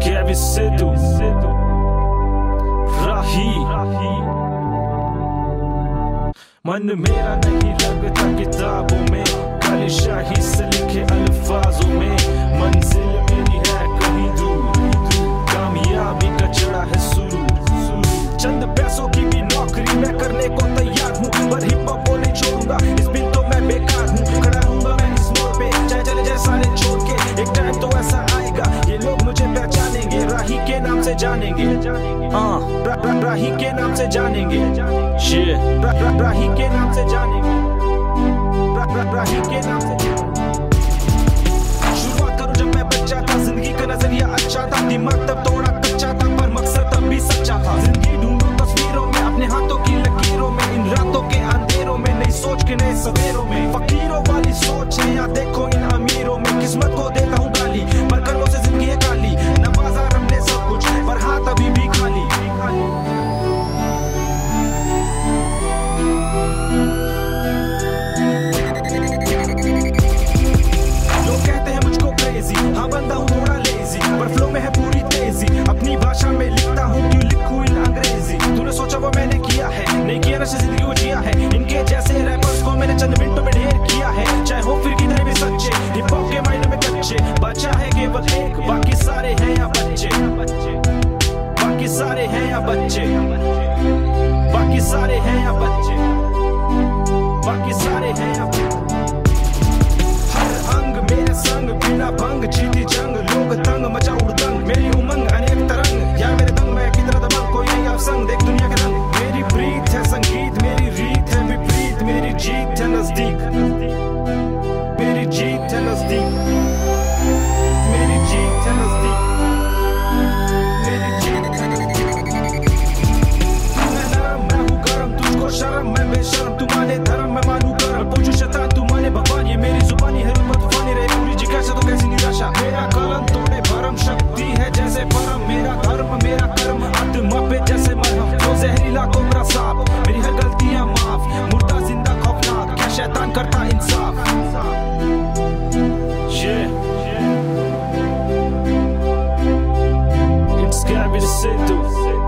Kevin Sedu, Rahi. Mano, मेरा नहीं लगता कि से जानेंगे। हाँ, राही के नाम से जानेंगे। राही के नाम से जानेंगे। के नाम से शुरुआत करूँ जब मैं बच्चा था। ज़िंदगी का नज़रिया अच्छा था। दिमाग तब थोड़ा कच्चा था पर मकसद तब भी सच्चा था। ज़िंदगी ढूंढो तस्वीरों में अपने हाथों की लकीरों में इन रातों के अंधेरों में नई सोच के नए सवेरों में। एक ये नशे ज़िंदगी को जिया है। इनके जैसे रैपर्स को मैंने चंद मिनटों में ढेर किया है। चाहे हो फिर कितने भी सच्चे हिप हॉप के मायने में कच्चे। बचा है केवल एक, बाकी सारे हैं या बच्चे। बाकी सारे हैं या बच्चे। बाकी सारे हैं या बच्चे। बाकी सारे हैं या हर अंग मेरे संग बिना भंग जीत deve ser tu.